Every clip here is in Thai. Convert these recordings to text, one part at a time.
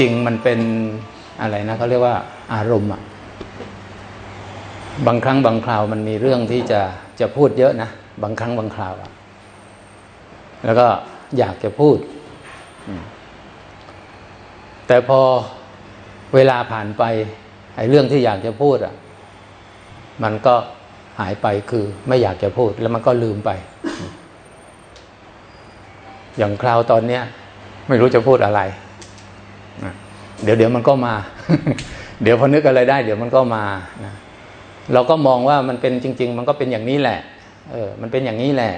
จริง ๆ มันเป็นอะไรนะเขาเรียกว่าอารมณ์อะบางครั้งบางคราวมันมีเรื่องที่จะจะพูดเยอะนะ บางครั้งบางคราวอะแล้วก็อยากจะพูด แต่พอเวลาผ่านไปไอ้เรื่องที่อยากจะพูดอะมันก็หายไปคือไม่อยากจะพูดแล้วมันก็ลืมไป อย่างคราวตอนเนี้ย ไม่รู้จะพูดอะไร เดี๋ยวเดี๋ยวมันก็มา เดี๋ยวพอนึกอะไรได้ เดี๋ยวมันก็มานะเราก็มองว่ามันเป็นจริง ๆ มันก็เป็นอย่างนี้แหละ เออ มันเป็นอย่างนี้แหละ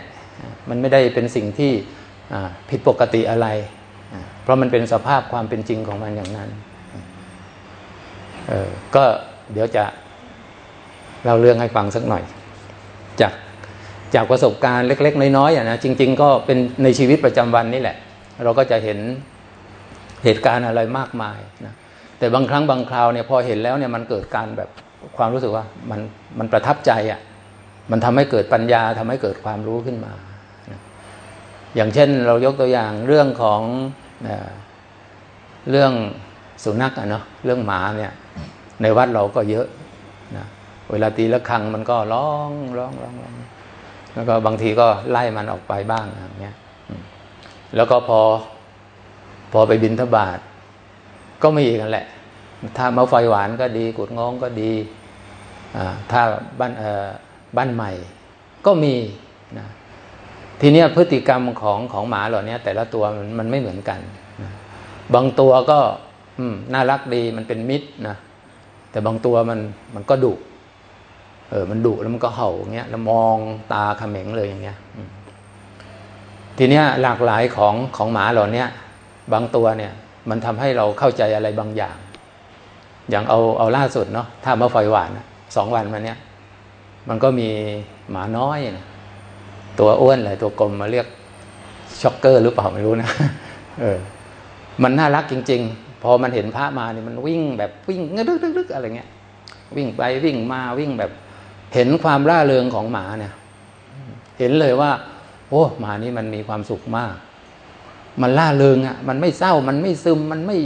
มันไม่ได้เป็นสิ่งที่ผิดปกติอะไร เพราะมันเป็นสภาพความเป็นจริงของมันอย่างนั้น เออ ก็เดี๋ยวจะเล่าเรื่องให้ฟังสักหน่อย จากจากประสบการณ์เล็ก ๆ น้อยๆอะนะจริง ๆ ก็เป็นในชีวิตประจำวันนี่แหละ เราก็จะเห็น เหตุการณ์อะไรมากมายนะแต่บางครั้งบางคราวเนี่ยพอเห็นแล้วเนี่ยมันเกิดการแบบความรู้สึกว่ามันมันประทับใจอะ่ะมันทำให้เกิดปัญญาทำให้เกิดความรู้ขึ้นมาอย่างเช่นเรายกตัวอย่างเรื่องของเรื่องสุนัขอะเนาะเรื่องหมาเนี่ย ในวัดเราก็เยอะนะเวลาตีละครังมันก็ร้องร้องร้องร้องแล้วก็บางทีก็ไล่มันออกไปบ้างอย่างเงี้ยแล้วก็พอ พอไปบินทบาทก็ไม่อีกกันแหละ ถ้ามาไฟหวานก็ดี กุดง้องก็ดีถ้าบ้านบ้านใหม่ ก็มีนะทีนี้พฤติกรรมของของหมาเหล่านี้แต่ละตัวมันมันไม่เหมือนกันนะบางตัวก็น่ารักดีมันเป็นมิตรนะแต่บางตัวมันมันก็ดุเออ มันดุแล้วมันก็เห่าอย่างเงี้ย แล้วมองตาเขม็งเลยอย่างเงี้ยทีเนี้ยหลากหลายของของหมาเหล่านี้ บางตัวเนี่ย มันทำให้เราเข้าใจอะไรบางอย่าง อย่างเอาเอาล่าสุดเนาะถ้ามาไฟหวานสองวันมาเนี้ยมันก็มีหมาน้อยนะตัวอ้วนเลยตัวกลมมาเรียกช็อกเกอร์หรือเปล่าไม่รู้นะเออ มันน่ารักจริง ๆ พอมันเห็นพระมาเนี่ยมันวิ่งแบบวิ่งเงึกๆอะไรเงี้ย วิ่งไปวิ่งมาวิ่งแบบ เห็นความร่าเริงของหมาเนี่ย เห็นเลยว่า โอ้หมานี่มันมีความสุขมาก มันล่าเริงอะ มันไม่เศร้า มันไม่ซึม มันไม่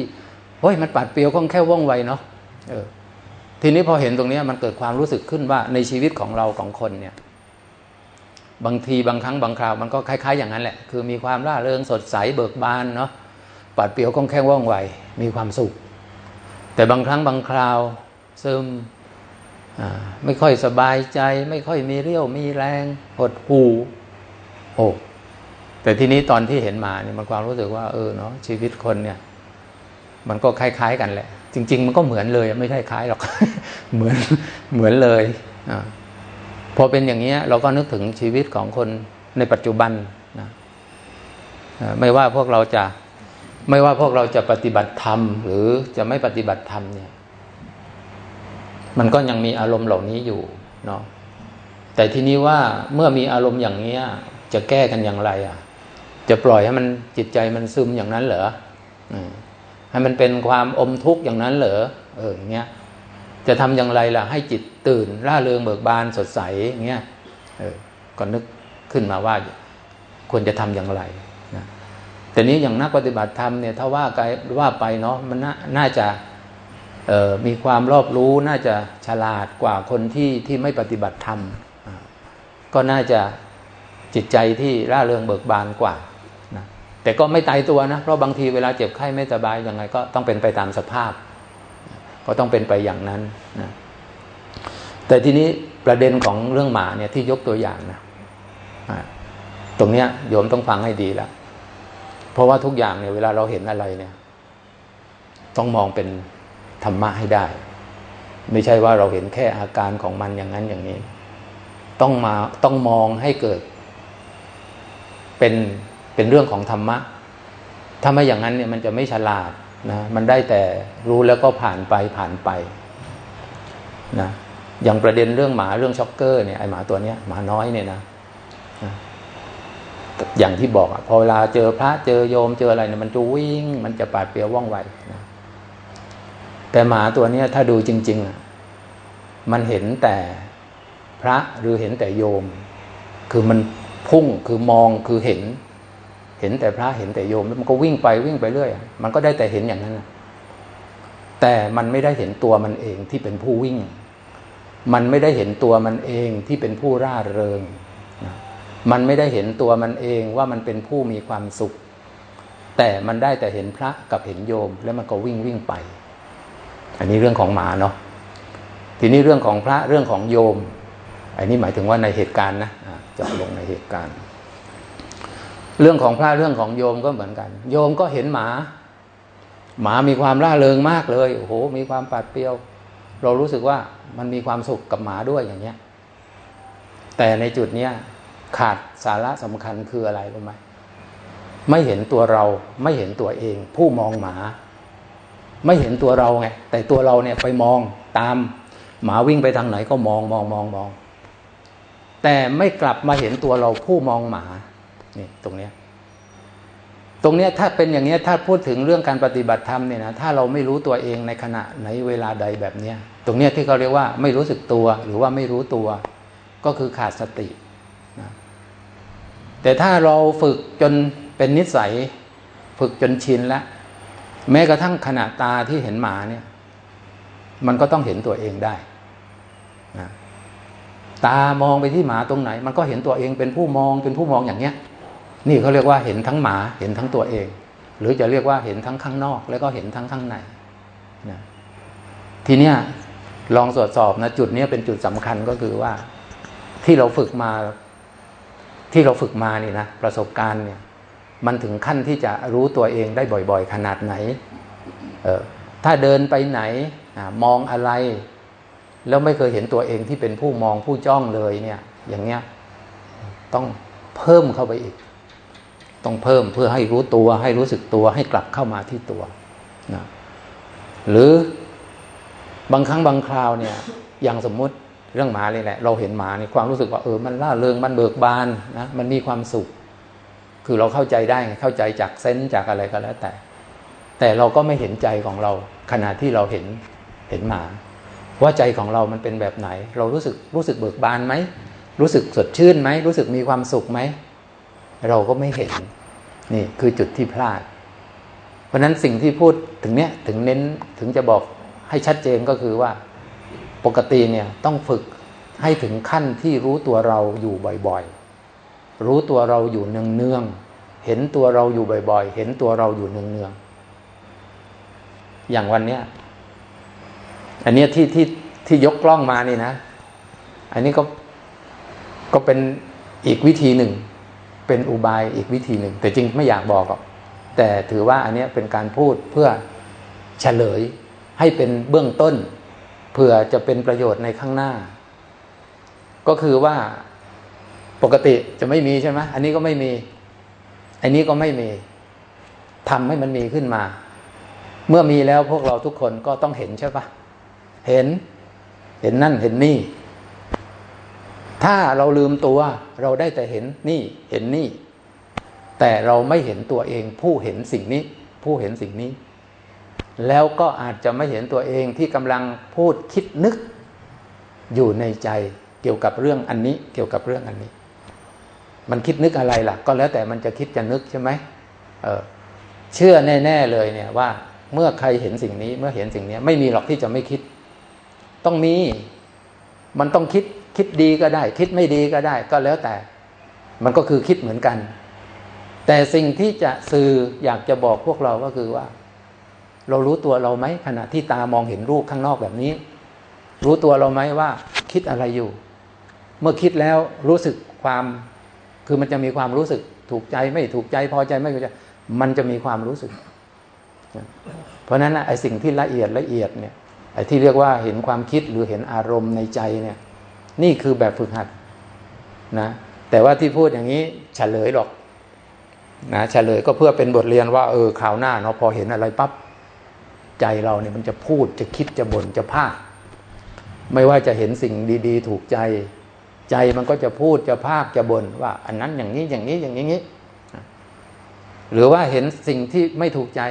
โอ้ย มันปัดเปรียวคล่องแค่ว่องไวเนาะเออ ทีนี้พอเห็นตรงนี้มันเกิดความรู้สึกขึ้นว่าในชีวิตของเราของคนเนี่ย บางทีบางครั้งบางคราวมันก็คล้าย ๆ อย่างนั้นแหละ คือมีความร่าเริงสดใสเบิกบานเนาะ ปัดเปรียวคล่องแคล่วว่องไว มีความสุข แต่บางครั้งบางคราวซึมไม่ค่อยสบายใจ ไม่ค่อยมีเรี่ยวมีแรงหดหูโอ้ แต่ทีนี้ตอนที่เห็นมาเนี่ยมันความรู้สึกว่าเออเนาะชีวิตคนเนี่ย มันก็คล้าย ๆ กันแหละ จริง ๆ มันก็เหมือนเลยไม่ใช่คล้ายหรอก เหมือนเหมือนเลยอพอเป็นอย่างนี้เราก็นึกถึงชีวิตของคนในปัจจุบันนะไม่ว่าพวกเราจะไม่ว่าพวกเราจะปฏิบัติธรรม หรือจะไม่ปฏิบัติธรรมเนี่ย มันก็ยังมีอารมณ์เหล่านี้อยู่เนาะแต่ทีนี้ว่าเมื่อมีอารมณ์อย่างนี้จะแก้กันอย่างไร อะ จะปล่อยให้มันจิตใจมันซึมอย่างนั้นเหรอให้มันเป็นความอมทุกข์อย่างนั้นเหรอเอออย่างเงี้ยจะทำอย่างไรล่ะให้จิตตื่นร่าเริงเบิกบานสดใสอย่างเงี้ยเออก็นึกขึ้นมาว่าควรจะทำอย่างไรนะแต่นี้อย่างนักปฏิบัติธรรมเนี่ยถ้าว่าไกว่าไปเนาะมันน่าจะมีความรอบรู้น่าจะฉลาดกว่าคนที่ที่ไม่ปฏิบัติธรรม ก็น่าจะจิตใจที่ร่าเริงเบิกบานกว่า แต่ก็ไม่ตายตัวนะ เพราะบางทีเวลาเจ็บไข้ไม่สบายยังไงก็ต้องเป็นไปตามสภาพ ก็ต้องเป็นไปอย่างนั้นนะแต่ทีนี้ประเด็นของเรื่องหมาเนี่ยที่ยกตัวอย่างนะตรงเนี้ยโยมต้องฟังให้ดีแล้วเพราะว่าทุกอย่างเนี่ยเวลาเราเห็นอะไรเนี่ย ต้องมองเป็นธรรมะให้ได้ ไม่ใช่ว่าเราเห็นแค่อาการของมันอย่างนั้นอย่างนี้ ต้องมาต้องมองให้เกิด เป็น เป็นเรื่องของธรรมะ ถ้าไม่อย่างนั้นเนี่ยมันจะไม่ฉลาดนะมันได้แต่รู้แล้วก็ผ่านไปผ่านไปนะอย่างประเด็นเรื่องหมาเรื่องช็อกเกอร์เนี่ยไอหมาตัวเนี้ยหมาน้อยเนี่ยนะอย่างที่บอกอะพอเวลาเจอพระเจอโยมเจออะไรเนี่ยมันจะวิ่ง มันจะปาดเปรียวว่องไวนะแต่หมาตัวเนี้ยถ้าดูจริงๆอะมันเห็นแต่พระหรือเห็นแต่โยม คือมันพุ่งคือมองคือเห็น เห็นแต่พระเห็นแต่โยมแล้วมันก็วิ่งไปวิ่งไปเรื่อย มันก็ได้แต่เห็นอย่างนั้นแต่มันไม่ได้เห็นตัวมันเองที่เป็นผู้วิ่ง มันไม่ได้เห็นตัวมันเองที่เป็นผู้ร่าเริง มันไม่ได้เห็นตัวมันเองว่ามันเป็นผู้มีความสุข แต่มันได้แต่เห็นพระกับเห็นโยม แล้วมันก็วิ่งวิ่งไป อันนี้เรื่องของหมาเนาะทีนี้เรื่องของพระเรื่องของโยม อันนี้หมายถึงว่าในเหตุการณ์นะเจาะลงในเหตุการณ์ เรื่องของพระเรื่องของโยมก็เหมือนกัน โยมก็เห็นหมา หมามีความร่าเริงมากเลยโอ้โหมีความปัดเปรียว เรารู้สึกว่ามันมีความสุขกับหมาด้วยอย่างเงี้ย แต่ในจุดเนี้ยขาดสาระสำคัญคืออะไรรู้ไหมไม่เห็นตัวเราไม่เห็นตัวเอง ผู้มองหมา ไม่เห็นตัวเราไงแต่ตัวเราเนี่ยไปมองตามหมาวิ่งไปทางไหนก็มองมองมองมอง แต่ไม่กลับมาเห็นตัวเราผู้มองหมา นี่ตรงเนี้ยตรงเนี้ยถ้าเป็นอย่างเนี้ยถ้าพูดถึงเรื่องการปฏิบัติธรรมเนี่ยนะถ้าเราไม่รู้ตัวเองในขณะไหนเวลาใดแบบเนี้ยตรงเนี้ยที่เขาเรียกว่าไม่รู้สึกตัวหรือว่าไม่รู้ตัว ก็คือขาดสตินะแต่ถ้าเราฝึกจนเป็นนิสัย ฝึกจนชินแล้วแม้กระทั่งขณะตาที่เห็นหมาเนี่ย มันก็ต้องเห็นตัวเองได้นะตามองไปที่หมาตรงไหน มันก็เห็นตัวเองเป็นผู้มองเป็นผู้มองอย่างเนี้ย นี่เขาเรียกว่าเห็นทั้งหมาเห็นทั้งตัวเอง หรือจะเรียกว่าเห็นทั้งข้างนอก แล้วก็เห็นทั้งข้างในนะทีเนี้ยลองตรวจสอบนะจุดนี้เป็นจุดสำคัญก็คือว่า ที่เราฝึกมา ที่เราฝึกมานี่นะประสบการณ์เนี่ย มันถึงขั้นที่จะรู้ตัวเองได้บ่อยๆ ขนาดไหนเออถ้าเดินไปไหนมองอะไร แล้วไม่เคยเห็นตัวเองที่เป็นผู้มองผู้จ้องเลยเนี่ย อย่างเงี้ย ต้องเพิ่มเข้าไปอีก ต้องเพิ่มเพื่อให้รู้ตัว ให้รู้สึกตัวให้กลับเข้ามาที่ตัวนะหรือบางครั้งบางคราวเนี่ยอย่างสมมุติเรื่องหมาเลยแหละ เราเห็นหมาในความรู้สึกว่าเออมันล่าเริงมันเบิกบานนะมันมีความสุข คือเราเข้าใจได้เข้าใจจากเซนส์จากอะไรก็แล้วแต่ แต่เราก็ไม่เห็นใจของเรา ขณะที่เราเห็นเห็นหมา ว่าใจของเรามันเป็นแบบไหน เรารู้สึกรู้สึกเบิกบานไหมรู้สึกสดชื่นไหมรู้สึกมีความสุขไหม เราก็ไม่เห็น นี่คือจุดที่พลาด เพราะนั้นสิ่งที่พูดถึงเนี้ยถึงเน้นถึงจะบอกให้ชัดเจนก็คือว่าปกติเนี่ยต้องฝึกให้ถึงขั้นที่รู้ตัวเราอยู่บ่อยๆ รู้ตัวเราอยู่เนืองๆ เห็นตัวเราอยู่บ่อยๆ เห็นตัวเราอยู่เนืองๆ อย่างวันเนี้ย อันเนี้ยที่ที่ที่ยกกล้องมานี่นะ อันนี้ก็ก็เป็นอีกวิธีหนึ่ง เป็นอุบายอีกวิธีหนึ่ง แต่จริงไม่อยากบอกหรอก แต่ถือว่าอันนี้เป็นการพูดเพื่อเฉลย ให้เป็นเบื้องต้นเผื่อจะเป็นประโยชน์ในข้างหน้า ก็คือว่าปกติจะไม่มีใช่ไหมอันนี้ก็ไม่มี อันนี้ก็ไม่มีทำให้มันมีขึ้นมา เมื่อมีแล้วพวกเราทุกคนก็ต้องเห็นใช่ปะเห็น เห็นนั่นเห็นนี่ ถ้าเราลืมตัว เราได้แต่เห็นนี่เห็นนี่ แต่เราไม่เห็นตัวเองผู้เห็นสิ่งนี้ ผู้เห็นสิ่งนี้ แล้วก็อาจจะไม่เห็นตัวเองที่กำลังพูดคิดนึก อยู่ในใจเกี่ยวกับเรื่องอันนี้ เกี่ยวกับเรื่องอันนี้ มันคิดนึกอะไรล่ะ ก็แล้วแต่มันจะคิดจะนึกใช่ไหมเออเชื่อแน่ ๆเลยเนี่ยว่า เมื่อใครเห็นสิ่งนี้เมื่อเห็นสิ่งนี้ไม่มีหรอกที่จะไม่คิด ต้องมี มันต้องคิด คิดดีก็ได้ คิดไม่ดีก็ได้ก็แล้วแต่ มันก็คือคิดเหมือนกัน แต่สิ่งที่จะสื่ออยากจะบอกพวกเราก็คือว่า เรารู้ตัวเราไหมขณะที่ตามองเห็นรูปข้างนอกแบบนี้ รู้ตัวเราไหมว่า คิดอะไรอยู่ เมื่อคิดแล้วรู้สึกความคือมันจะมีความรู้สึกถูกใจไม่ถูกใจพอใจไม่พอใจมันจะมีความรู้สึก เพราะนั้นไอ้สิ่งที่ละเอียดละเอียดเนี่ยไอ้ที่เรียกว่าเห็นความคิดหรือเห็นอารมณ์ในใจเนี่ย นี่คือแบบฝึกหัดนะแต่ว่าที่พูดอย่างนี้เฉลยหรอกนะเฉลยก็เพื่อเป็นบทเรียนว่าเออข่าวหน้าเนาะพอเห็นอะไรปับ๊บใจเราเนี่ยมันจะพูดจะคิดจะบ่นจะพากไม่ว่าจะเห็นสิ่งดี ๆ ถูกใจ ใจมันก็จะพูดจะพากจะบ่นว่า อันนั้นอย่างนี้อย่างนี้อย่างนี้หรือว่าเห็นสิ่งที่ไม่ถูกใจ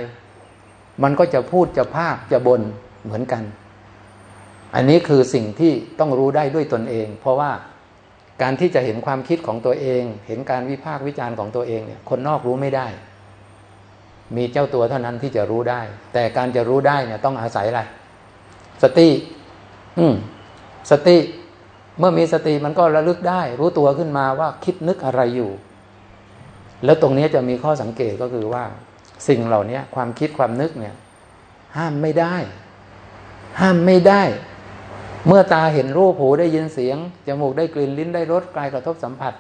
มันก็จะพูดจะพากจะบ่นเหมือนกัน อันนี้คือสิ่งที่ต้องรู้ได้ด้วยตนเอง เพราะว่าการที่จะเห็นความคิดของตัวเอง เห็นการวิพากษ์วิจารณ์ของตัวเองเนี่ยคนนอกรู้ไม่ได้ มีเจ้าตัวเท่านั้นที่จะรู้ได้ แต่การจะรู้ได้เนี่ยต้องอาศัยอะไรสติ อืมสติ เมื่อมีสติมันก็ระลึกได้ รู้ตัวขึ้นมาว่าคิดนึกอะไรอยู่ แล้วตรงนี้จะมีข้อสังเกตก็คือว่า สิ่งเหล่านี้ความคิดความนึกเนี่ย ห้ามไม่ได้ ห้ามไม่ได้ เมื่อตาเห็นรูปหูได้ยินเสียง จมูกได้กลิ่นลิ้นได้รสกายกระทบสัมผัส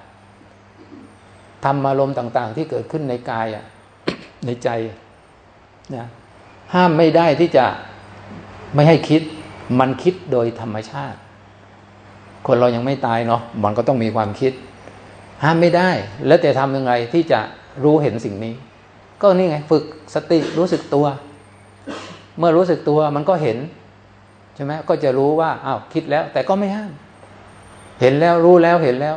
ทำอารมณ์ต่าง ๆ ที่เกิดขึ้นในกายอะในใจนะห้ามไม่ได้ที่จะไม่ให้คิด มันคิดโดยธรรมชาติ คนเรายังไม่ตายเนาะมันก็ต้องมีความคิด ห้ามไม่ได้ แล้วแต่ทำยังไงที่จะรู้เห็นสิ่งนี้ ก็นี่ไง ฝึกสติรู้สึกตัว เมื่อรู้สึกตัวมันก็เห็น ช่ไหมก็จะรู้ว่าอ้าวคิดแล้ว แต่ก็ไม่ห้าม เห็นแล้วรู้แล้วเห็นแล้ว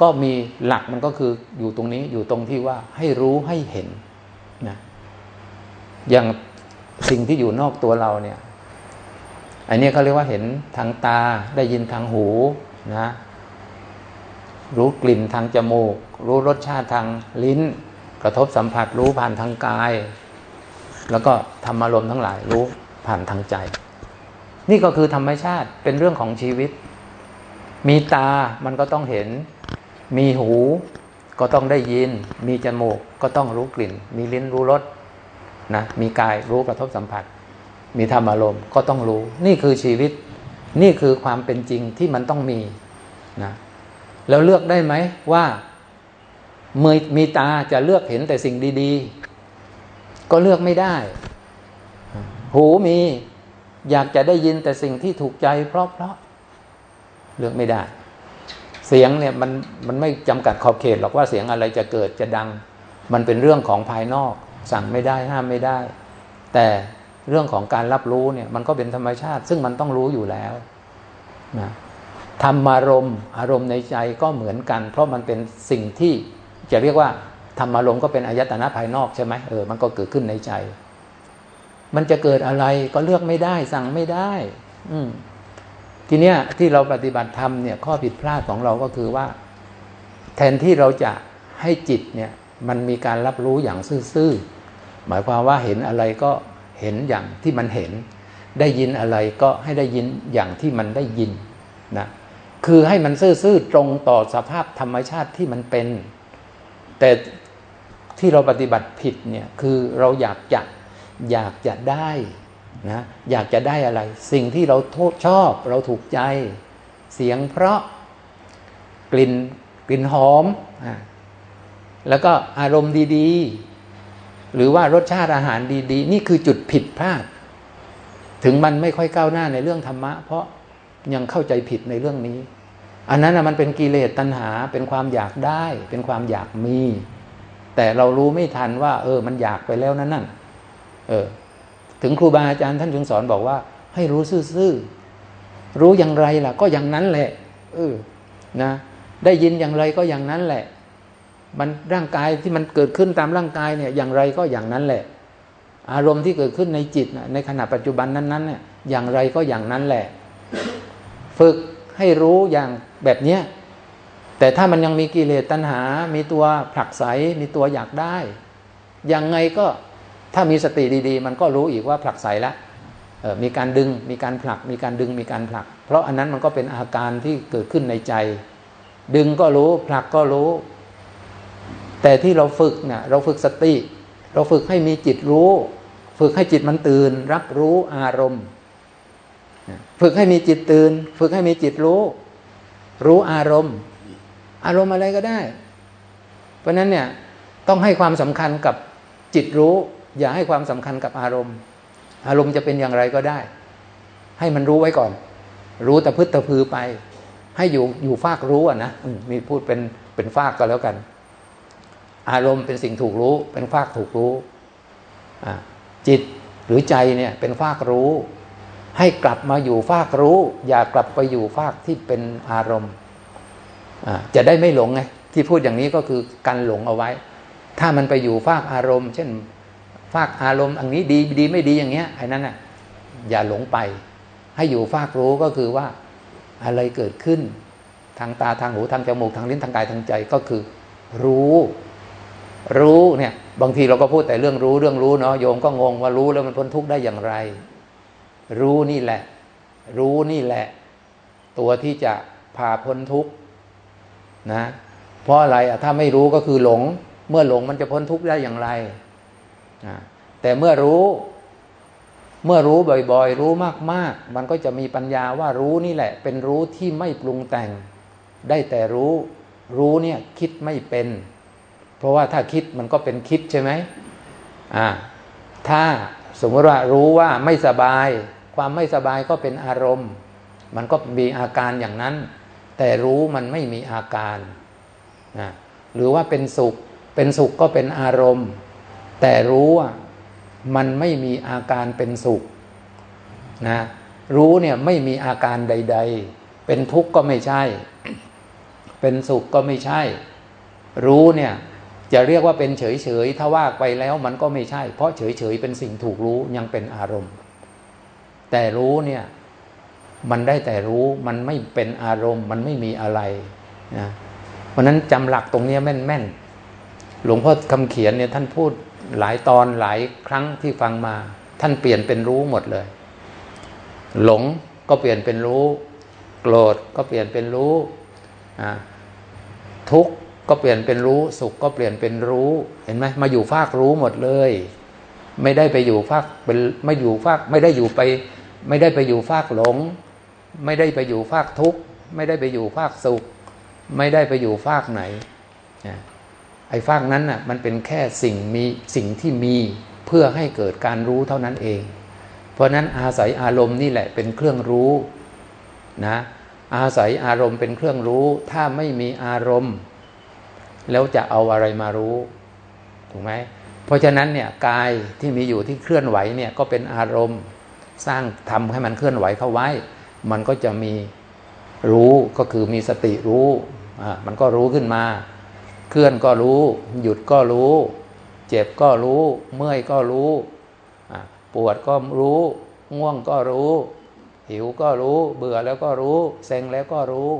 ก็มีหลักมันก็คืออยู่ตรงนี้อยู่ตรงที่ว่าให้รู้ให้เห็นนะอย่างสิ่งที่อยู่นอกตัวเราเนี่ย อันนี้เขาเรียกว่าเห็นทางตาได้ยินทางหูนะรู้กลิ่นทางจมูก รู้รสชาติทางลิ้น กระทบสัมผัสรู้ผ่านทางกาย แล้วก็ธรรมารมณ์ทั้งหลายรู้ผ่านทางใจ นี่ก็คือธรรมชาติเป็นเรื่องของชีวิต มีตามันก็ต้องเห็น มีหูก็ต้องได้ยิน มีจมูกก็ต้องรู้กลิ่น มีลิ้นรู้รสนะมีกายรู้กระทบสัมผัส มีธรรมอารมณ์ก็ต้องรู้ นี่คือชีวิต นี่คือความเป็นจริงที่มันต้องมีนะแล้วเลือกได้ไหมว่าเมื่อมีตาจะเลือกเห็นแต่สิ่งดี ๆ ก็เลือกไม่ได้ หูมี อยากจะได้ยินแต่สิ่งที่ถูกใจ เพราะเพราะเลือกไม่ได้ เสียงเนี่ยมันมันไม่จำกัดขอบเขตหรอกว่าเสียงอะไรจะเกิดจะดัง มันเป็นเรื่องของภายนอก สั่งไม่ได้ห้ามไม่ได้ แต่เรื่องของการรับรู้เนี่ยมันก็เป็นธรรมชาติ ซึ่งมันต้องรู้อยู่แล้วนะธรรมารมณ์อารมณ์ในใจก็เหมือนกัน เพราะมันเป็นสิ่งที่จะเรียกว่าธรรมารมณ์ก็เป็นอายตนะภายนอกใช่ไหมเออมันก็เกิดขึ้นในใจ มันจะเกิดอะไรก็เลือกไม่ได้ สั่งไม่ได้ อืมทีเนี้ยที่เราปฏิบัติธรรมเนี่ย ข้อผิดพลาดของเราก็คือว่า แทนที่เราจะให้จิตเนี่ย มันมีการรับรู้อย่างซื่อๆหมายความว่าเห็นอะไรก็เห็นอย่างที่มันเห็น ได้ยินอะไรก็ให้ได้ยินอย่างที่มันได้ยินนะคือให้มันซื่อๆตรงต่อสภาพธรรมชาติที่มันเป็น แต่ที่เราปฏิบัติผิดเนี่ยคือเราอยากจะ อยากจะได้นะอยากจะได้อะไร สิ่งที่เราชอบเราถูกใจ เสียงเพราะกลิ่นกลิ่นหอม แล้วก็อารมณ์ดีๆ หรือว่ารสชาติอาหารดีๆ นี่คือจุดผิดพลาด ถึงมันไม่ค่อยก้าวหน้าในเรื่องธรรมะ เพราะยังเข้าใจผิดในเรื่องนี้ อันนั้นมันเป็นกิเลสตัณหาเป็นความอยากได้ เป็นความอยากมี แต่เรารู้ไม่ทันว่า เออ มันอยากไปแล้วนั่นนั่น เออ ถึงครูบาอาจารย์ท่านจึงสอนบอกว่า ให้รู้ซื่อๆรู้อย่างไรล่ะ ก็อย่างนั้นแหละ เออ นะ ได้ยินอย่างไรก็อย่างนั้นแหละ มันร่างกายที่มันเกิดขึ้นตามร่างกายเนี่ย อย่างไรก็อย่างนั้นแหละ อารมณ์ที่เกิดขึ้นในจิตในขณะปัจจุบันนั้นๆเนี่ยอย่างไรก็อย่างนั้นแหละ ฝึกให้รู้อย่างแบบเนี้ยแต่ถ้ามันยังมีกิเลสตัณหา มีตัวผลักไส มีตัวอยากได้ ยังไงก็ ถ้ามีสติดีๆ มันก็รู้อีกว่าผลักใสแล้วมีการดึงมีการผลัก มีการดึงมีการผลัก เพราะอันนั้นมันก็เป็นอาการที่เกิดขึ้นในใจ ดึงก็รู้ผลักก็รู้ แต่ที่เราฝึกเนะ่ยเราฝึกสติ เราฝึกให้มีจิตรู้ ฝึกให้จิตมันตื่น รับรู้อารมณ์ ฝึกให้มีจิตตื่น ฝึกให้มีจิตรู้ รู้อารมณ์ อารมณ์อะไรก็ได้ เพราะนั้นเนี่ยต้องให้ความสำคัญกับจิตรู้ อย่าให้ความสำคัญกับอารมณ์ อารมณ์จะเป็นอย่างไรก็ได้ ให้มันรู้ไว้ก่อน รู้แต่พึ่ตะพือไป ให้อยู่อยู่ฟากรู้อะนะมีพูดเป็นเป็นฟากก็แล้วกัน อารมณ์เป็นสิ่งถูกรู้ เป็นฟากถูกรู้จิตหรือใจเนี่ยเป็นฟากรู้ ให้กลับมาอยู่ฟากรู้ อย่ากลับไปอยู่ฟากที่เป็นอารมณ์จะได้ไม่หลงไงที่พูดอย่างนี้ก็คือกันหลงเอาไว้ ถ้ามันไปอยู่ฟากอารมณ์ เช่น ฝากอารมณ์อันนี้ดีดีไม่ดีอย่างเงี้ยไอ้นั้นน่ะอย่าหลงไป ให้อยู่ฝากรู้ก็คือว่าอะไรเกิดขึ้น ทางตาทางหูทางจมูกทางลิ้นทางกายทางใจก็คือ รู้ รู้เนี่ยบางทีเราก็พูดแต่เรื่องรู้เรื่องรู้เนาะโยมก็งงว่ารู้แล้วมันพ้นทุกข์ได้อย่างไร รู้นี่แหละ รู้นี่แหละ ตัวที่จะพาพ้นทุกข์นะ เพราะอะไรอะถ้าไม่รู้ก็คือหลง เมื่อหลงมันจะพ้นทุกข์ได้อย่างไร แต่เมื่อรู้ เมื่อรู้บ่อยๆ รู้มากๆ มันก็จะมีปัญญาว่ารู้นี่แหละ เป็นรู้ที่ไม่ปรุงแต่ง ได้แต่รู้ รู้เนี่ยคิดไม่เป็น เพราะว่าถ้าคิดมันก็เป็นคิดใช่ไหมอ่าถ้าสมมติว่ารู้ว่าไม่สบาย ความไม่สบายก็เป็นอารมณ์ มันก็มีอาการอย่างนั้น แต่รู้มันไม่มีอาการนะหรือว่าเป็นสุข เป็นสุขก็เป็นอารมณ์ แต่รู้ว่ามันไม่มีอาการเป็นสุขนะรู้เนี่ยไม่มีอาการใด ๆ เป็นทุกข์ก็ไม่ใช่ เป็นสุขก็ไม่ใช่ รู้เนี่ยจะเรียกว่าเป็นเฉยๆถ้าว่าไปแล้วมันก็ไม่ใช่ เพราะเฉยๆเป็นสิ่งถูกรู้ยังเป็นอารมณ์ แต่รู้เนี่ยมันได้แต่รู้มันไม่เป็นอารมณ์ มันไม่มีอะไรนะเพราะนั้นจำหลักตรงนี้แม่นๆหลวงพ่อคำเขียนเนี่ยท่านพูด หลายตอนหลายครั้งที่ฟังมา ท่านเปลี่ยนเป็นรู้หมดเลย หลงก็เปลี่ยนเป็นรู้ โกรธก็เปลี่ยนเป็นรู้ทุกข์ก็เปลี่ยนเป็นรู้ สุขก็เปลี่ยนเป็นรู้ เห็นไหมมาอยู่ฟากรู้หมดเลย ไม่ได้ไปอยู่ฟากเป็นไม่อยู่ฟากไม่ได้อยู่ไป ไม่ได้ไปอยู่ฟากหลง ไม่ได้ไปอยู่ฟากทุกข์ไม่ได้ไปอยู่ฟากสุข ไม่ได้ไปอยู่ฟากไหน ไอ้ฟากนั้นน่ะมันเป็นแค่สิ่งมีสิ่งที่มีเพื่อให้เกิดการรู้เท่านั้นเอง เพราะนั้นอาศัยอารมณ์นี่แหละเป็นเครื่องรู้นะอาศัยอารมณ์เป็นเครื่องรู้ ถ้าไม่มีอารมณ์ แล้วจะเอาอะไรมารู้ถูกไหมเพราะฉะนั้นเนี่ยกายที่มีอยู่ที่เคลื่อนไหวเนี่ยก็เป็นอารมณ์สร้างทำให้มันเคลื่อนไหวเข้าไว้ มันก็จะมีรู้ก็คือมีสติรู้อ่ามันก็รู้ขึ้นมา เคลื่อนก็รู้ หยุดก็รู้ เจ็บก็รู้ เมื่อยก็รู้ปวดก็รู้ ง่วงก็รู้ หิวก็รู้ เบื่อแล้วก็รู้ เซ็งแล้วก็รู้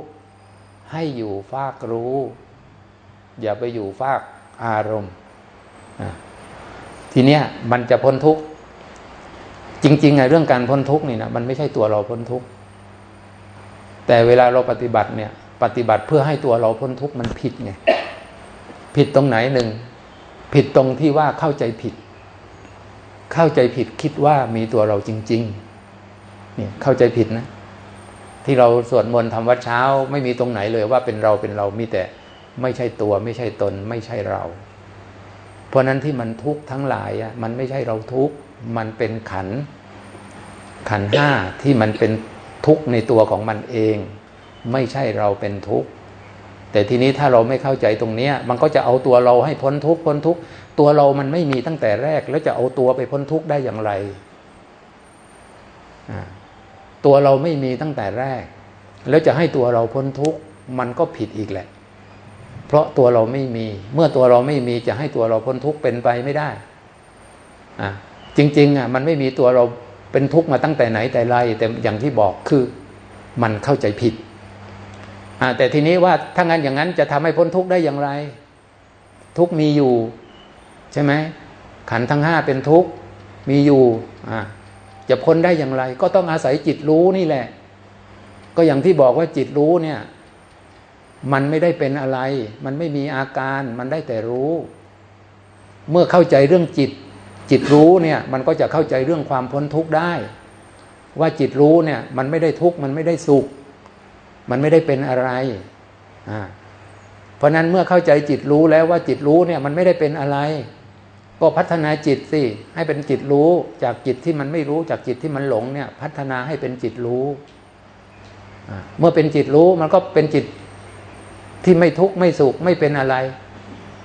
ให้อยู่ฟากรู้ อย่าไปอยู่ฟากอารมณ์ทีเนี้ยมันจะพ้นทุกข์จริงๆไงเรื่องการพ้นทุกข์นี่นะมันไม่ใช่ตัวเราพ้นทุกข์แต่เวลาเราปฏิบัติเนี่ย ปฏิบัติเพื่อให้ตัวเราพ้นทุกข์มันผิดไง ผิดตรงไหนหนึ่ง ผิดตรงที่ว่าเข้าใจผิด เข้าใจผิดคิดว่ามีตัวเราจริง ๆ เนี่ยเข้าใจผิดนะ ที่เราสวดมนต์ทำวัดเช้า ไม่มีตรงไหนเลยว่าเป็นเราเป็นเรามีแต่ไม่ใช่ตัว ไม่ใช่ตน ไม่ใช่เรา เพราะนั้นที่มันทุกข์ทั้งหลายอะมันไม่ใช่เราทุกข์มันเป็นขัน ขันห้าที่มันเป็นทุกข์ในตัวของมันเอง ไม่ใช่เราเป็นทุกข์ แต่ทีนี้ถ้าเราไม่เข้าใจตรงนี้มันก็จะเอาตัวเราให้พ้นทุกข์พ้นทุกข์ตัวเรามันไม่มีตั้งแต่แรก แล้วจะเอาตัวไปพ้นทุกข์ได้อย่างไรตัวเราไม่มีตั้งแต่แรก แล้วจะให้ตัวเราพ้นทุกข์มันก็ผิดอีกแหละ เพราะตัวเราไม่มี เมื่อตัวเราไม่มีจะให้ตัวเราพ้นทุกข์เป็นไปไม่ได้อะจริงๆอะมันไม่มีตัวเราเป็นทุกข์มาตั้งแต่ไหนแต่ไรแต่อย่างที่บอกคือมันเข้าใจผิด แต่ทีนี้ว่าถ้างั้นอย่างนั้นจะทำให้พ้นทุกข์ได้อย่างไร ทุกข์มีอยู่ ใช่ไหมขันทั้งห้าเป็นทุกข์มีอยู่จะพ้นได้อย่างไร ก็ต้องอาศัยจิตรู้นี่แหละ ก็อย่างที่บอกว่าจิตรู้เนี่ย มันไม่ได้เป็นอะไร มันไม่มีอาการมันได้แต่รู้ เมื่อเข้าใจเรื่องจิต จิตรู้เนี่ย มันก็จะเข้าใจเรื่องความพ้นทุกข์ได้ ว่าจิตรู้เนี่ย มันไม่ได้ทุกข์มันไม่ได้สุข มันไม่ได้เป็นอะไรอ่าเพราะนั้นเมื่อเข้าใจจิตรู้แล้วว่าจิตรู้เนี่ยมันไม่ได้เป็นอะไร ก็พัฒนาจิตสิให้เป็นจิตรู้ จากจิตที่มันไม่รู้จากจิตที่มันหลงเนี่ย พัฒนาให้เป็นจิตรู้เมื่อเป็นจิตรู้มันก็เป็นจิตที่ไม่ทุกข์ไม่สุขไม่เป็นอะไร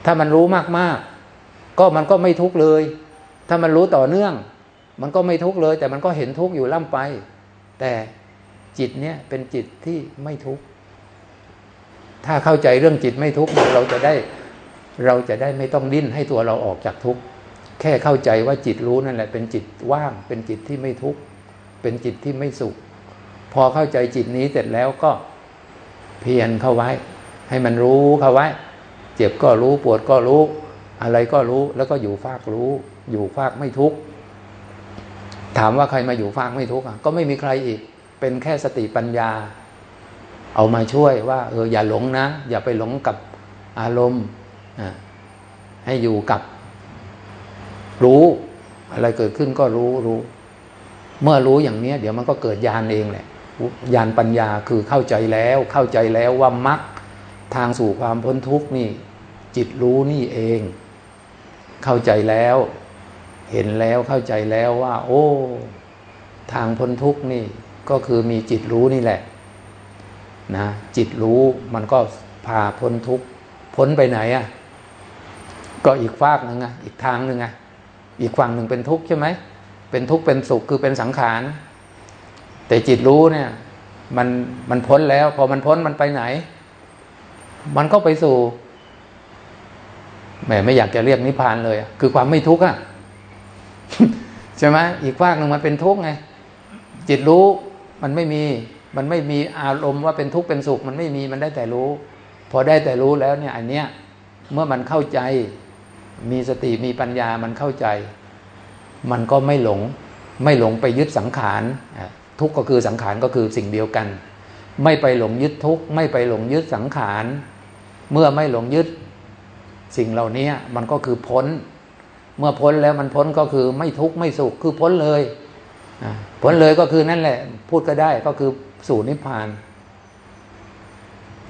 ถ้ามันรู้มากๆ ก็มันก็ไม่ทุกข์เลย ถ้ามันรู้ต่อเนื่อง มันก็ไม่ทุกข์เลย แต่มันก็เห็นทุกข์อยู่ล่ำไป แต่ จิตเนี่ยเป็นจิตที่ไม่ทุกข์ถ้าเข้าใจเรื่องจิตไม่ทุกข์เราจะได้เราจะได้ไม่ต้องดิ้นให้ตัวเราออกจากทุกข์แค่เข้าใจว่าจิตรู้นั่นแหละ เป็นจิตว่าง เป็นจิตที่ไม่ทุกข์เป็นจิตที่ไม่สุข พอเข้าใจจิตนี้เสร็จแล้วก็เพียรเข้าไว้ ให้มันรู้เข้าไว้ เจ็บก็รู้ปวดก็รู้ อะไรก็รู้แล้วก็อยู่ฟากรู้ อยู่ฟากไม่ทุกข์ถามว่าใครมาอยู่ฟากไม่ทุกข์ก็ไม่มีใครอีก เป็นแค่สติปัญญา เอามาช่วยว่า เอออย่าหลงนะ อย่าไปหลงกับอารมณ์ให้อยู่กับ รู้ อะไรเกิดขึ้นก็รู้รู้ เมื่อรู้อย่างนี้เดี๋ยวมันก็เกิดญาณเองแหละญาณปัญญาคือเข้าใจแล้ว เข้าใจแล้วว่ามรรคทางสู่ความพ้นทุกข์นี่ จิตรู้นี่เอง เข้าใจแล้ว เห็นแล้วเข้าใจแล้วว่า โอ้ ทางพ้นทุกข์นี่ ก็คือมีจิตรู้นี่แหละนะจิตรู้มันก็พาพ้นทุกข์พ้นไปไหนอะ่ะก็อีกฝากหนึ่งอะอีกทางหนึ่งอะอีกฝั่งหนึ่งเป็นทุกข์ใช่ไหมเป็นทุกข์เป็นสุขคือเป็นสังขาร แต่จิตรู้เนี่ยมันมันพ้นแล้วพอมันพ้นมันไปไหน มันก็ไปสู่แหมไม่อยากจะเรียกนิพพานเลย คือความไม่ทุกข์อะใช่ไหมอีกฝากหนึ่งมันเป็นทุกข์ไงจิตรู้ มันไม่มีมันไม่มีอารมณ์ว่าเป็นทุกข์เป็นสุข มันไม่มีมันได้แต่รู้ พอได้แต่รู้แล้วเนี่ยอันเนี้ยเมื่อมันเข้าใจ มีสติมีปัญญามันเข้าใจ มันก็ไม่หลง ไม่หลงไปยึดสังขารทุกข์ก็คือสังขารก็คือสิ่งเดียวกัน ไม่ไปหลงยึดทุกข์ไม่ไปหลงยึดสังขารเมื่อไม่หลงยึดสิ่งเหล่านี้มันก็คือพ้น เมื่อพ้นแล้วมันพ้นก็คือไม่ทุกข์ไม่สุขคือพ้นเลย พ้นเลยก็คือนั่นแหละ พูดก็ได้ก็คือสู่นิพพาน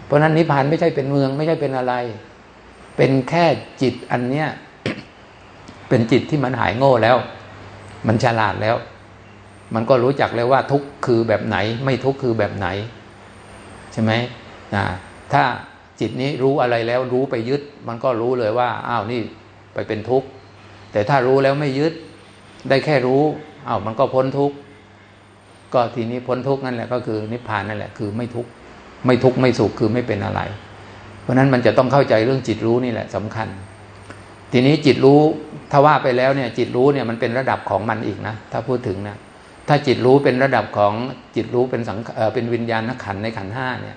เพราะนั้นนิพพานไม่ใช่เป็นเมือง ไม่ใช่เป็นอะไร เป็นแค่จิตอันเนี้ยเป็นจิตที่มันหายโง่แล้ว มันฉลาดแล้ว มันก็รู้จักเลยว่าทุกคือแบบไหน ไม่ทุกคือแบบไหน ใช่ไหมถ้าจิตนี้รู้อะไรแล้วรู้ไปยึด มันก็รู้เลยว่า อ้าวนี่ไปเป็นทุกข์แต่ถ้ารู้แล้วไม่ยึด ได้แค่รู้ อ้าวมันก็พ้นทุกข์ก็ทีนี้พ้นทุกข์นั่นแหละก็คือนิพพานนั่นแหละคือไม่ทุกข์ไม่ทุกข์ไม่สุขคือไม่เป็นอะไร เพราะนั้นมันจะต้องเข้าใจเรื่องจิตรู้นี่แหละสำคัญ ทีนี้จิตรู้ถ้าว่าไปแล้วเนี่ยจิตรู้เนี่ยมันเป็นระดับของมันอีกนะถ้าพูดถึงนะถ้าจิตรู้เป็นระดับของจิตรู้เป็นสังเป็นวิญญาณนักขันในขันห้าเนี่ย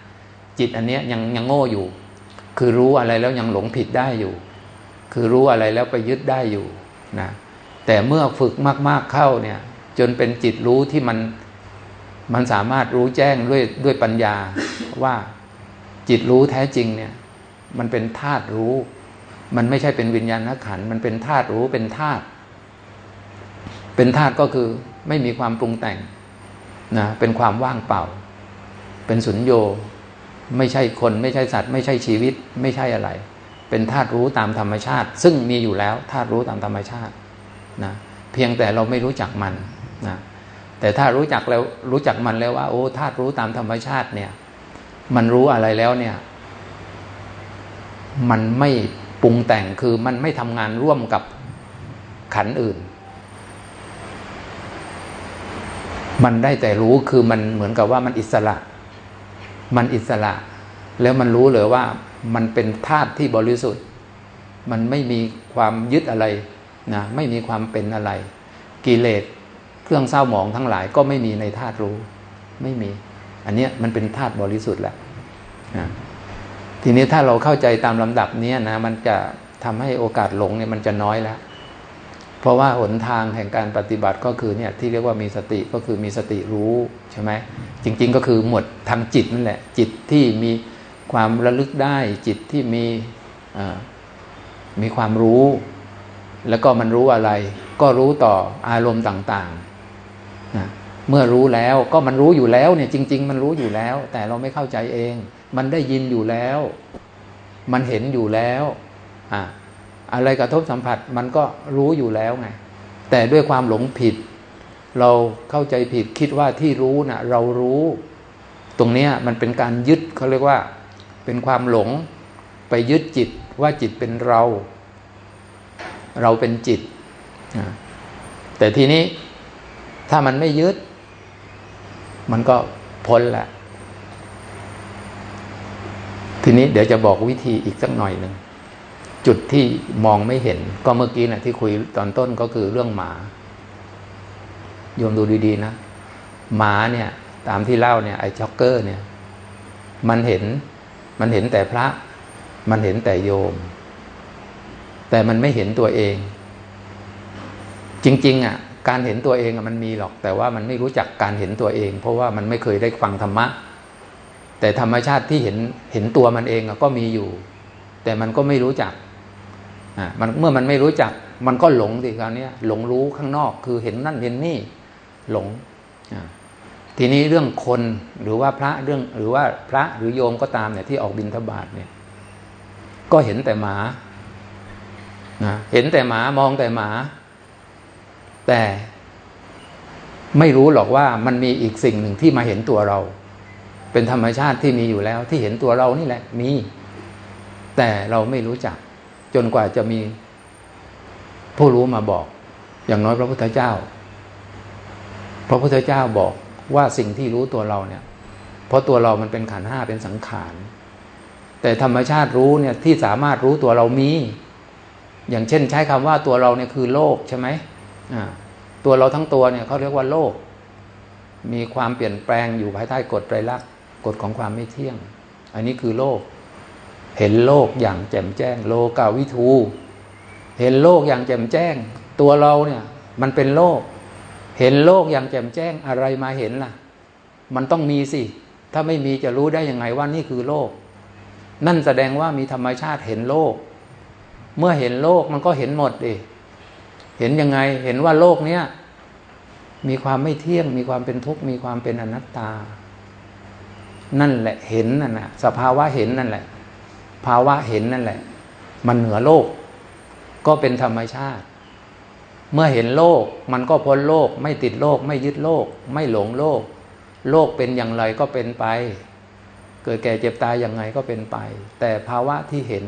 จิตอันเนี้ยยังยังโง่อยู่ คือรู้อะไรแล้วยังหลงผิดได้อยู่ คือรู้อะไรแล้วไปยึดได้อยู่นะ แต่เมื่อฝึกมาก ๆเข้าเนี่ย จนเป็นจิตรู้ที่มันมันสามารถรู้แจ้งด้วยด้วยปัญญาว่าจิตรู้แท้จริงเนี่ย มันเป็นธาตุรู้ มันไม่ใช่เป็นวิญญาณนักขันมันเป็นธาตุรู้เป็นธาตุเป็นธาตุก็คือไม่มีความปรุงแต่งนะเป็นความว่างเปล่า เป็นสุญโยไม่ใช่คนไม่ใช่สัตว์ ไม่ใช่ชีวิตไม่ใช่อะไร เป็นธาตุรู้ตามธรรมชาติ ซึ่งมีอยู่แล้วธาตุรู้ตามธรรมชาติ นะเพียงแต่เราไม่รู้จักมันนะแต่ถ้ารู้จักแล้วรู้จักมันแล้วว่า โอ้ธาตุรู้ตามธรรมชาติเนี่ย มันรู้อะไรแล้วเนี่ย มันไม่ปรุงแต่งคือมันไม่ทำงานร่วมกับขันอื่น มันได้แต่รู้คือมันเหมือนกับว่ามันอิสระ มันอิสระ แล้วมันรู้เลยว่า มันเป็นธาตุที่บริสุทธิ์ มันไม่มีความยึดอะไร นะไม่มีความเป็นอะไร กิเลสเครื่องเศร้าหมองทั้งหลายก็ไม่มีในธาตุรู้ ไม่มี อันนี้มันเป็นธาตุบริสุทธิ์แหละนะทีนี้ถ้าเราเข้าใจตามลำดับนี้นะมันจะทำให้โอกาสหลงเนี่ยมันจะน้อยแล้วเพราะว่าหนทางแห่งการปฏิบัติก็คือเนี่ยที่เรียกว่ามีสติก็คือมีสติรู้ใช่ไหมจริง ๆ ก็คือหมดทางจิตนั่นแหละ จิตที่มีความระลึกได้ จิตที่มีมีความรู้ แล้วก็มันรู้อะไร ก็รู้ต่ออารมณ์ต่างๆนะเมื่อรู้แล้วก็มันรู้อยู่แล้วเนี่ยจริง ๆ มันรู้อยู่แล้ว แต่เราไม่เข้าใจเอง มันได้ยินอยู่แล้ว มันเห็นอยู่แล้วอ่าอะไรกระทบสัมผัสมันก็รู้อยู่แล้วไงแต่ด้วยความหลงผิด เราเข้าใจผิดคิดว่าที่รู้นะ่ะเรารู้ ตรงนี้มันเป็นการยึดเขาเรียกว่า เป็นความหลงไปยึดจิตว่าจิตเป็นเรา เราเป็นจิต แต่ทีนี้ถ้ามันไม่ยึด มันก็พ้นแหละ ทีนี้เดี๋ยวจะบอกวิธีอีกสักหน่อยหนึ่ง จุดที่มองไม่เห็น ก็เมื่อกี้นะ่ะที่คุยตอนต้นก็คือเรื่องหมาโยมดูดีๆนะ หมาเนี่ย ตามที่เล่าเนี่ยไอ้ช็อกเกอร์เนี่ย มันเห็น มันเห็นแต่พระ มันเห็นแต่โยม แต่มันไม่เห็นตัวเอง จริง ๆ อะ การเห็นตัวเองมันมีหรอก แต่ว่ามันไม่รู้จักการเห็นตัวเอง เพราะว่ามันไม่เคยได้ฟังธรรมะ แต่ธรรมชาติที่เห็นเห็นตัวมันเองก็มีอยู่ แต่มันก็ไม่รู้จักอ่ามันเมื่อมันไม่รู้จัก มันก็หลงสิคราวนี้หลงรู้ข้างนอกคือเห็นนั่นเห็นนี่ หลงอ่าทีนี้เรื่องคนหรือว่าพระเรื่องหรือว่าพระหรือโยมก็ตามเนี่ยที่ออกบินทบาทเนี่ย ก็เห็นแต่หมา นะเห็นแต่หมามองแต่หมา แต่ไม่รู้หรอกว่ามันมีอีกสิ่งหนึ่งที่มาเห็นตัวเรา เป็นธรรมชาติที่มีอยู่แล้ว ที่เห็นตัวเรานี่แหละมี แต่เราไม่รู้จัก จนกว่าจะมีผู้รู้มาบอก อย่างน้อยพระพุทธเจ้า พระพุทธเจ้าบอกว่าสิ่งที่รู้ตัวเราเนี่ย เพราะตัวเรามันเป็นขันห้าเป็นสังขารแต่ธรรมชาติรู้เนี่ยที่สามารถรู้ตัวเรามี อย่างเช่น ใช้คำว่าตัวเราเนี่ยคือโลกใช่ไหมตัวเราทั้งตัวเนี่ยเขาเรียกว่าโลก มีความเปลี่ยนแปลงอยู่ภายใต้กฎไตรลักษณ์กฎของความไม่เที่ยง อันนี้คือโลก เห็นโลกอย่างแจ่มแจ้ง โลกาวิทูเห็นโลกอย่างแจ่มแจ้ง ตัวเราเนี่ยมันเป็นโลก เห็นโลกอย่างแจ่มแจ้งอะไรมาเห็นล่ะ มันต้องมีสิ ถ้าไม่มีจะรู้ได้ยังไงว่านี่คือโลก นั่นแสดงว่ามีธรรมชาติเห็นโลก เมื่อเห็นโลกมันก็เห็นหมดดิเห็นยังไง เห็นว่าโลกเนี้ยมีความไม่เที่ยง มีความเป็นทุกข์ มีความเป็นอนัตตา นั่นแหละ เห็นนั่นแหละสภาวะเห็นนั่นแหละ ภาวะเห็นนั่นแหละ มันเหนือโลก ก็เป็นธรรมชาติ เมื่อเห็นโลก มันก็พ้นโลก ไม่ติดโลก ไม่ยึดโลก ไม่หลงโลก โลกเป็นอย่างไรก็เป็นไป เกิดแก่เจ็บตายอย่างไงก็เป็นไป แต่ภาวะที่เห็น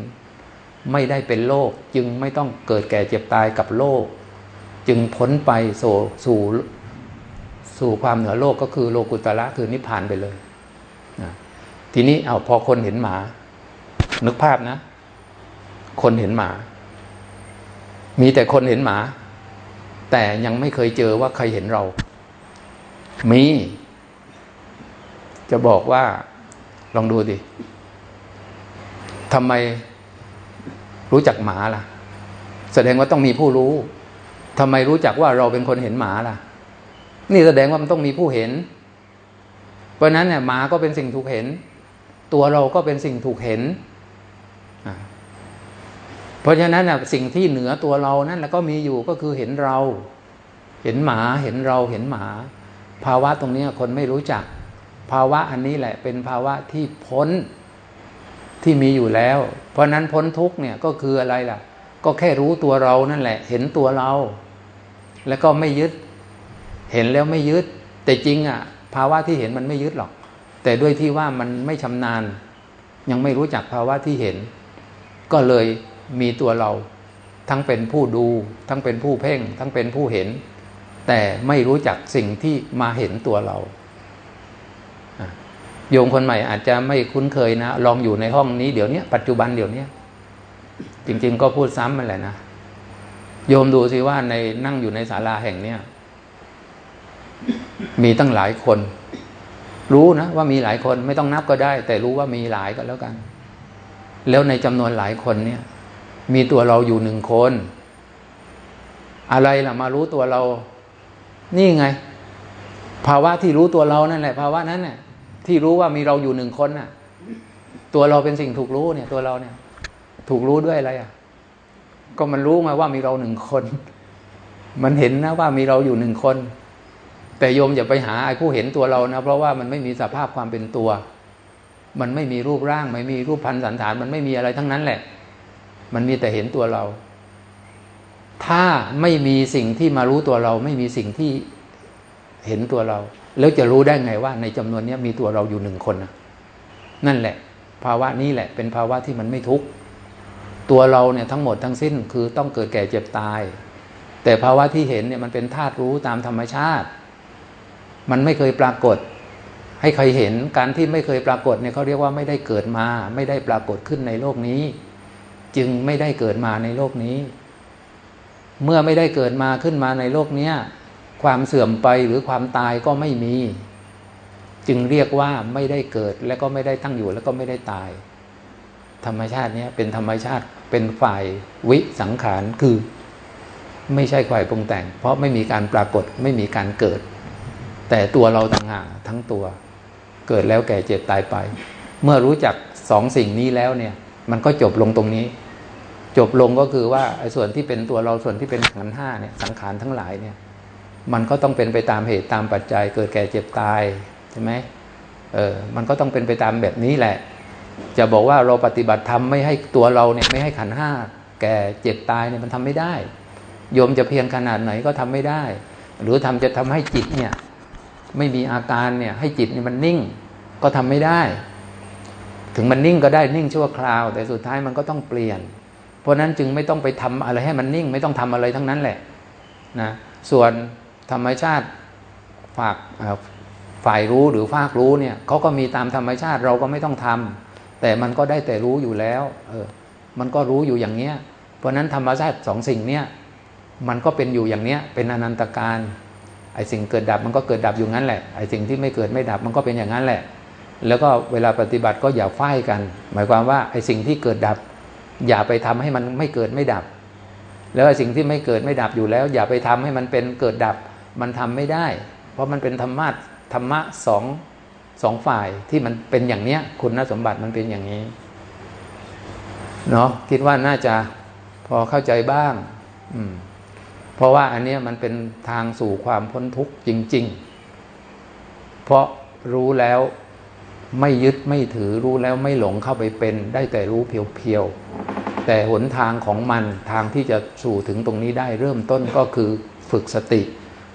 ไม่ได้เป็นโลก จึงไม่ต้องเกิดแก่เจ็บตายกับโลก จึงพ้นไปสู่สู่สู่ความเหนือโลกก็คือโลกุตระคือนิพพานไปเลยนะทีนี้เอาพอคนเห็นหมา นึกภาพนะ คนเห็นหมา มีแต่คนเห็นหมา แต่ยังไม่เคยเจอว่าใครเห็นเรา มี จะบอกว่า ลองดูดิทำไม รู้จักหมาล่ะ แสดงว่าต้องมีผู้รู้ทำไมรู้จักว่าเราเป็นคนเห็นหมาล่ะ นี่แสดงว่ามันต้องมีผู้เห็น เพราะนั้นเนี่ยหมาก็เป็นสิ่งถูกเห็น ตัวเราก็เป็นสิ่งถูกเห็น เพราะฉะนั้นสิ่งที่เหนือตัวเรานั่นแล้วก็มีอยู่ก็คือเห็นเรา เห็นหมาเห็นเราเห็นหมา ภาวะตรงนี้คนไม่รู้จัก ภาวะอันนี้แหละเป็นภาวะที่พ้น ที่มีอยู่แล้ว เพราะนั้นพ้นทุกเนี่ยก็คืออะไรล่ะ ก็แค่รู้ตัวเรานั่นแหละ เห็นตัวเรา แล้วก็ไม่ยึด เห็นแล้วไม่ยึด แต่จริงอะ ภาวะที่เห็นมันไม่ยึดหรอก แต่ด้วยที่ว่ามันไม่ชำนาญ ยังไม่รู้จักภาวะที่เห็น ก็เลยมีตัวเรา ทั้งเป็นผู้ดู ทั้งเป็นผู้เพ่ง ทั้งเป็นผู้เห็น แต่ไม่รู้จักสิ่งที่มาเห็นตัวเรา โยมคนใหม่อาจจะไม่คุ้นเคยนะ ลองอยู่ในห้องนี้เดี๋ยวนี้ปัจจุบันเดี๋ยวนี้จริง ๆ ก็พูดซ้ำมาแหละนะโยมดูสิว่าในนั่งอยู่ในศาลาแห่งเนี้ยมีตั้งหลายคน รู้นะว่ามีหลายคนไม่ต้องนับก็ได้ แต่รู้ว่ามีหลายก็แล้วกัน แล้วในจำนวนหลายคนเนี่ย มีตัวเราอยู่หนึ่งคน อะไรล่ะมารู้ตัวเรา นี่ไง ภาวะที่รู้ตัวเรานั่นแหละ ภาวะนั้นเนี่ย ที่รู้ว่ามีเราอยู่หนึ่งคนน่ะ ตัวเราเป็นสิ่งถูกรู้เนี่ย ตัวเราเนี่ย ถูกรู้ด้วยอะไรอะ ก็มันรู้มาว่ามีเราหนึ่งคน มันเห็นนะว่ามีเราอยู่หนึ่งคน แต่โยมอย่าไปหาไอ้ผู้เห็นตัวเรานะเพราะว่ามันไม่มีสภาพความเป็นตัว มันไม่มีรูปร่าง ไม่มีรูปพันธสันฐาน มันไม่มีอะไรทั้งนั้นแหละ มันมีแต่เห็นตัวเรา ถ้าไม่มีสิ่งที่มารู้ตัวเรา ไม่มีสิ่งที่เห็นตัวเรา แล้วจะรู้ได้ไงว่า ในจำนวนนี้มีตัวเราอยู่หนึ่งคนนะนั่นแหละ ภาวะนี้แหละ เป็นภาวะที่มันไม่ทุกข์ตัวเราเนี่ยทั้งหมดทั้งสิ้นคือต้องเกิดแก่เจ็บตาย แต่ภาวะที่เห็นเนี่ยมันเป็นธาตุรู้ตามธรรมชาติ มันไม่เคยปรากฏ ให้ใครเห็นการที่ไม่เคยปรากฏเนี่ยเขาเรียกว่าไม่ได้เกิดมา ไม่ได้ปรากฏขึ้นในโลกนี้ จึงไม่ได้เกิดมาในโลกนี้ เมื่อไม่ได้เกิดมาขึ้นมาในโลกนี้ ความเสื่อมไปหรือความตายก็ไม่มี จึงเรียกว่าไม่ได้เกิดและก็ไม่ได้ตั้งอยู่แล้วก็ไม่ได้ตาย ธรรมชาตินี้เป็นธรรมชาติเป็นฝ่ายวิสังขารคือ ไม่ใช่ฝ่ายปรุงแต่ง เพราะไม่มีการปรากฏไม่มีการเกิด แต่ตัวเราต่างหากทั้งตัวเกิดแล้วแก่เจ็บตายไป เมื่อรู้จักสองสิ่งนี้แล้วเนี่ย มันก็จบลงตรงนี้ จบลงก็คือว่าไอ้ส่วนที่เป็นตัวเราส่วนที่เป็นขันห้าเนี่ยสังขารทั้งหลายเนี่ย มันก็ต้องเป็นไปตามเหตุตามปัจจัย เกิดแก่เจ็บตายใช่ไหมเออมันก็ต้องเป็นไปตามแบบนี้แหละ จะบอกว่าเราปฏิบัติธรรมไม่ให้ตัวเราเนี่ยไม่ให้ขันห้าแก่เจ็บตายเนี่ยมันทำไม่ได้โยมจะเพียรขนาดไหนก็ทำไม่ได้ หรือทำจะทำให้จิตเนี่ยไม่มีอาการเนี่ยให้จิตเนี่ยมันนิ่งก็ทำไม่ได้ ถึงมันนิ่งก็ได้นิ่งชั่วคราว แต่สุดท้ายมันก็ต้องเปลี่ยน เพราะนั้นจึงไม่ต้องไปทำอะไรให้มันนิ่ง ไม่ต้องทำอะไรทั้งนั้นแหละนะส่วน ธรรมชาติฝากฝ่ายรู้หรือภาครู้เนี่ยเขาก็มีตามธรรมชาติเราก็ไม่ต้องทำแต่มันก็ได้แต่รู้อยู่แล้วเออมันก็รู้อยู่อย่างเนี้ยเพราะนั้นธรรมชาติสองสิ่งเนี้ยมันก็เป็นอยู่อย่างเนี้ยเป็นอนันตการไอ้สิ่งเกิดดับมันก็เกิดดับอยู่งั้นแหละไอ้สิ่งที่ไม่เกิดไม่ดับมันก็เป็นอย่างนั้นแหละ แล้วก็เวลาปฏิบัติก็อย่าฝ้ายกัน หมายความว่าไอ้สิ่งที่เกิดดับ อย่าไปทำให้มันไม่เกิดไม่ดับ แล้วไอ้สิ่งที่ไม่เกิดไม่ดับอยู่แล้ว อย่าไปทำให้มันเป็นเกิดดับ มันทำไม่ได้ เพราะมันเป็นธรรมะธรรมะสองสองฝ่ายที่มันเป็นอย่างเนี้ย คุณสมบัติมันเป็นอย่างนี้เนาะคิดว่าน่าจะพอเข้าใจบ้าง อืม เพราะว่าอันเนี้ยมันเป็นทางสู่ความพ้นทุกข์จริง ๆ เพราะรู้แล้วไม่ยึดไม่ถือรู้แล้วไม่หลงเข้าไปเป็น ได้แต่รู้เพียวๆแต่หนทางของมันทางที่จะสู่ถึงตรงนี้ได้เริ่มต้นก็คือฝึกสติ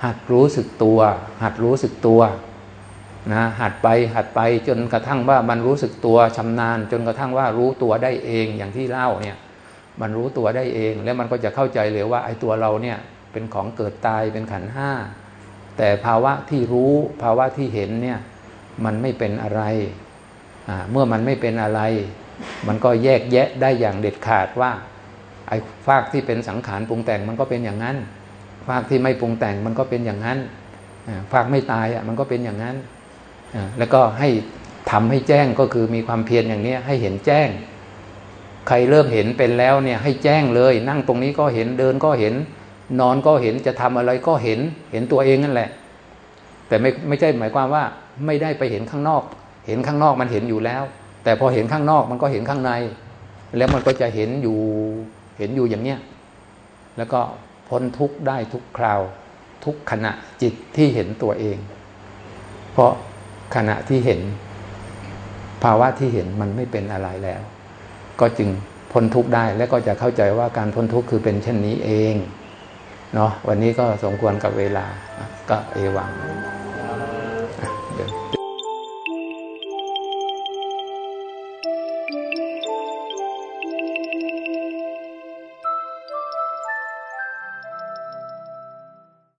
หัดรู้สึกตัว หัดรู้สึกตัวนะหัดไปหัดไปจนกระทั่งว่ามันรู้สึกตัวชำนาญ จนกระทั่งว่ารู้ตัวได้เองอย่างที่เล่าเนี่ยมันรู้ตัวได้เอง แล้วมันก็จะเข้าใจเลยว่าไอ้ตัวเราเนี่ยเป็นของเกิดตายเป็นขันห้าแต่ภาวะที่รู้ภาวะที่เห็นเนี่ยมันไม่เป็นอะไรเมื่อมันไม่เป็นอะไร มันก็แยกแยะได้อย่างเด็ดขาดว่าไอ้ภาคที่เป็นสังขารปรุงแต่งมันก็เป็นอย่างนั้น ภาคที่ไม่ปรุงแต่งมันก็เป็นอย่างนั้นภาคไม่ตายอะมันก็เป็นอย่างนั้นแล้วก็ให้ทำให้แจ้งก็คือมีความเพียรอย่างนี้ให้เห็นแจ้ง ใครเริ่มเห็นเป็นแล้วเนี่ยให้แจ้งเลย นั่งตรงนี้ก็เห็นเดินก็เห็น นอนก็เห็นจะทำอะไรก็เห็นเห็นตัวเองนั่นแหละ แต่ไม่ไม่ใช่หมายความว่าไม่ได้ไปเห็นข้างนอก เห็นข้างนอกมันเห็นอยู่แล้ว แต่พอเห็นข้างนอกมันก็เห็นข้างใน แล้วมันก็จะเห็นอยู่เห็นอยู่อย่างเนี้ยแล้วก็ พ้นทุกข์ได้ทุกคราว ทุกขณะจิตที่เห็นตัวเอง เพราะขณะที่เห็น ภาวะที่เห็นมันไม่เป็นอะไรแล้ว ก็จึงพ้นทุกข์ได้และก็จะเข้าใจว่าการพ้นทุกข์คือเป็นเช่นนี้เองเนาะวันนี้ก็สมควรกับเวลาก็เอวัง